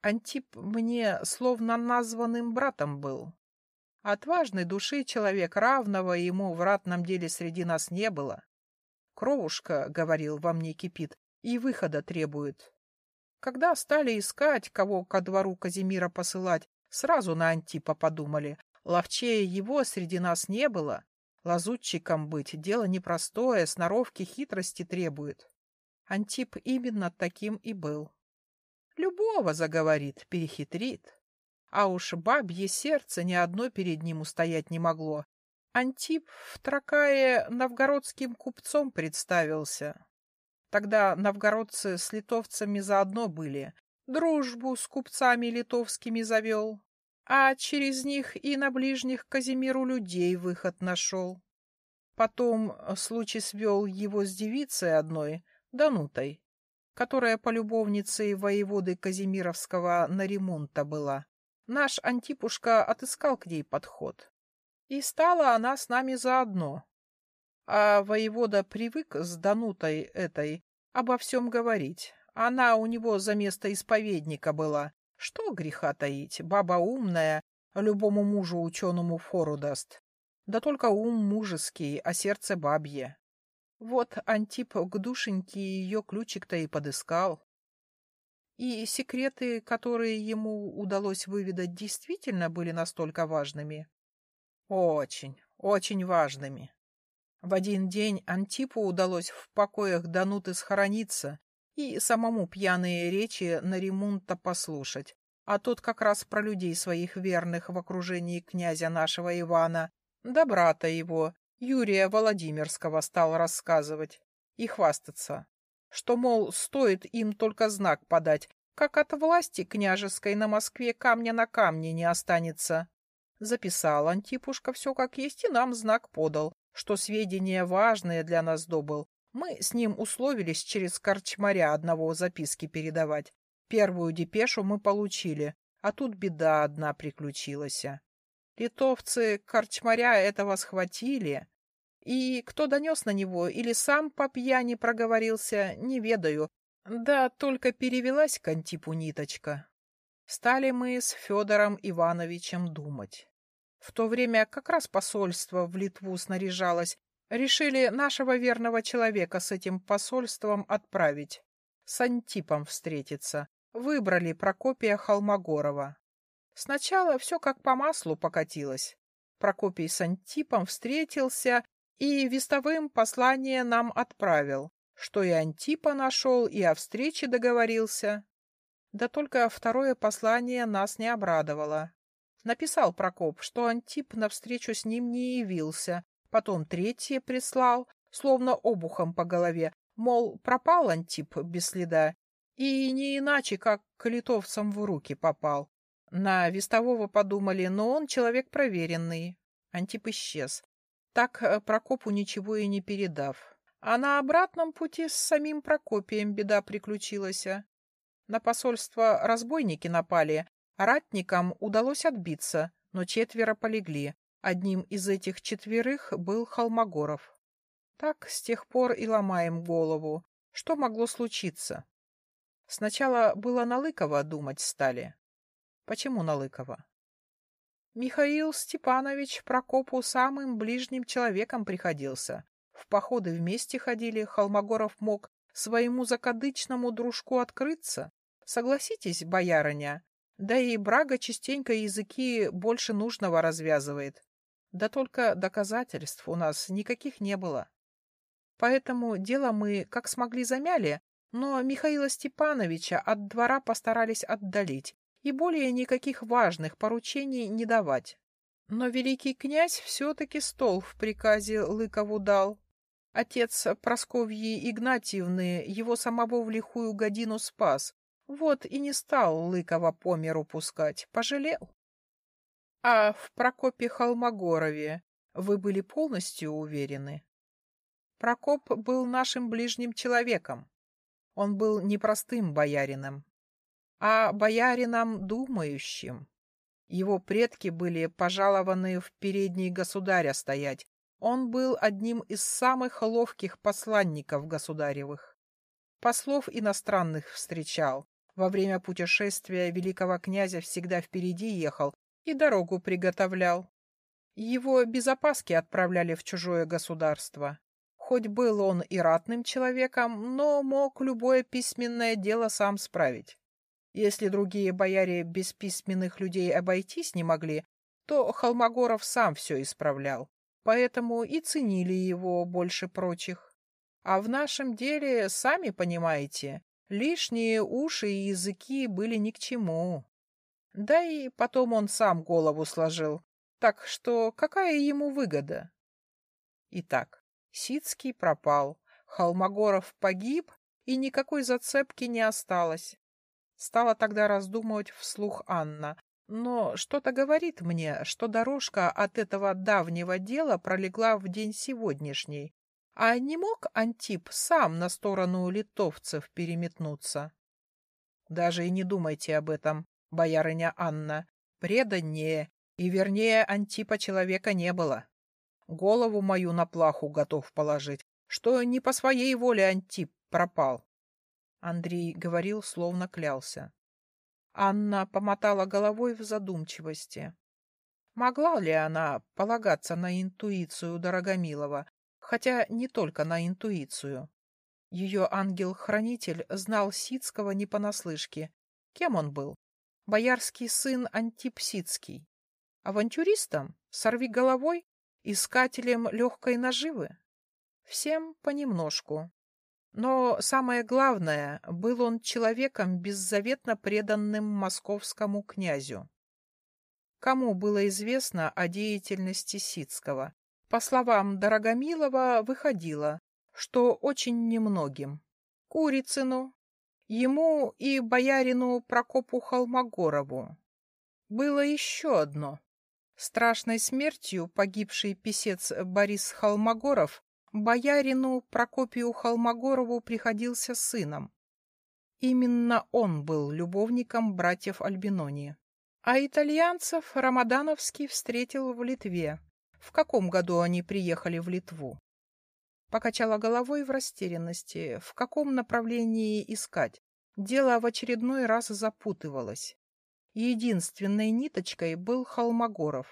Антип мне словно названным братом был. Отважной души человек равного ему в ратном деле среди нас не было. Кровушка, — говорил, — во мне кипит и выхода требует. Когда стали искать, кого ко двору Казимира посылать, сразу на Антипа подумали. Ловчее его среди нас не было. Лазутчиком быть — дело непростое, сноровки хитрости требует. Антип именно таким и был. Любого заговорит, перехитрит. А уж бабье сердце ни одно перед ним устоять не могло. Антип в Тракае новгородским купцом представился. Тогда новгородцы с литовцами заодно были, дружбу с купцами литовскими завел, а через них и на ближних Казимиру людей выход нашел. Потом случай свел его с девицей одной, Данутой, которая полюбовницей воеводы Казимировского на ремонта была. Наш Антипушка отыскал к ней подход. И стала она с нами заодно. А воевода привык с Данутой этой обо всем говорить. Она у него за место исповедника была. Что греха таить, баба умная, любому мужу ученому фору даст. Да только ум мужеский, а сердце бабье. Вот Антип к душеньке ее ключик-то и подыскал. И секреты, которые ему удалось выведать, действительно были настолько важными? Очень, очень важными. В один день Антипу удалось в покоях Дануты схорониться и самому пьяные речи на ремонта послушать, а тот как раз про людей своих верных в окружении князя нашего Ивана, да брата его, Юрия Владимирского, стал рассказывать и хвастаться, что, мол, стоит им только знак подать, как от власти княжеской на Москве камня на камне не останется. Записал Антипушка все как есть и нам знак подал, что сведения важные для нас добыл. Мы с ним условились через корчмаря одного записки передавать. Первую депешу мы получили, а тут беда одна приключилась. Литовцы корчмаря этого схватили, и кто донес на него или сам по пьяни проговорился, не ведаю. Да только перевелась к Антипу ниточка. Стали мы с Федором Ивановичем думать. В то время как раз посольство в Литву снаряжалось. Решили нашего верного человека с этим посольством отправить. С Антипом встретиться. Выбрали Прокопия Холмогорова. Сначала все как по маслу покатилось. Прокопий с Антипом встретился и вестовым послание нам отправил, что и Антипа нашел, и о встрече договорился. Да только второе послание нас не обрадовало. Написал Прокоп, что Антип навстречу с ним не явился, потом третье прислал, словно обухом по голове, мол, пропал Антип без следа, и не иначе, как к литовцам в руки попал. На Вестового подумали, но он человек проверенный. Антип исчез. Так э, Прокопу ничего и не передав. А на обратном пути с самим Прокопием беда приключилась. На посольство разбойники напали, Ратникам удалось отбиться, но четверо полегли. Одним из этих четверых был Холмогоров. Так с тех пор и ломаем голову. Что могло случиться? Сначала было на Лыкова думать стали. Почему на Лыкова? Михаил Степанович Прокопу самым ближним человеком приходился. В походы вместе ходили, Холмогоров мог своему закадычному дружку открыться. Согласитесь, боярыня, да и Брага частенько языки больше нужного развязывает. Да только доказательств у нас никаких не было. Поэтому дело мы как смогли замяли, но Михаила Степановича от двора постарались отдалить и более никаких важных поручений не давать. Но великий князь все-таки стол в приказе Лыкову дал. Отец Просковьи Игнатьевны его самого в лихую годину спас, вот и не стал Лыкова по миру пускать, пожалел. А в Прокопе Холмогорове вы были полностью уверены? Прокоп был нашим ближним человеком. Он был не простым боярином, а боярином думающим. Его предки были пожалованы в передней государя стоять. Он был одним из самых ловких посланников государевых. Послов иностранных встречал, Во время путешествия великого князя всегда впереди ехал и дорогу приготовлял. Его без опаски отправляли в чужое государство. Хоть был он и ратным человеком, но мог любое письменное дело сам справить. Если другие бояре без письменных людей обойтись не могли, то Холмогоров сам все исправлял, поэтому и ценили его больше прочих. А в нашем деле, сами понимаете, лишние уши и языки были ни к чему. Да и потом он сам голову сложил, так что какая ему выгода? Итак, Сицкий пропал, Холмогоров погиб, и никакой зацепки не осталось. Стала тогда раздумывать вслух Анна, но что-то говорит мне, что дорожка от этого давнего дела пролегла в день сегодняшний. А не мог Антип сам на сторону литовцев переметнуться? Даже и не думайте об этом, боярыня Анна. Преданнее и, вернее, Антипа человека не было. Голову мою на плаху готов положить, что не по своей воле Антип пропал. Андрей говорил, словно клялся. Анна помотала головой в задумчивости. Могла ли она полагаться на интуицию Дорогомилова, хотя не только на интуицию? Ее ангел-хранитель знал Сицкого не понаслышке. Кем он был? Боярский сын Антип Сицкий. Авантюристом? Сорви головой? Искателем легкой наживы? Всем понемножку. Но самое главное, был он человеком, беззаветно преданным московскому князю. Кому было известно о деятельности Сицкого? По словам Дорогомилова, выходило, что очень немногим. Курицыну, ему и боярину Прокопу Холмогорову. Было еще одно Страшной смертью погибший писец Борис Холмогоров боярину Прокопию Холмогорову приходился сыном. Именно он был любовником братьев Альбинони. А итальянцев Рамадановский встретил в Литве. В каком году они приехали в Литву? Покачала головой в растерянности. В каком направлении искать? Дело в очередной раз запутывалось. Единственной ниточкой был Холмогоров.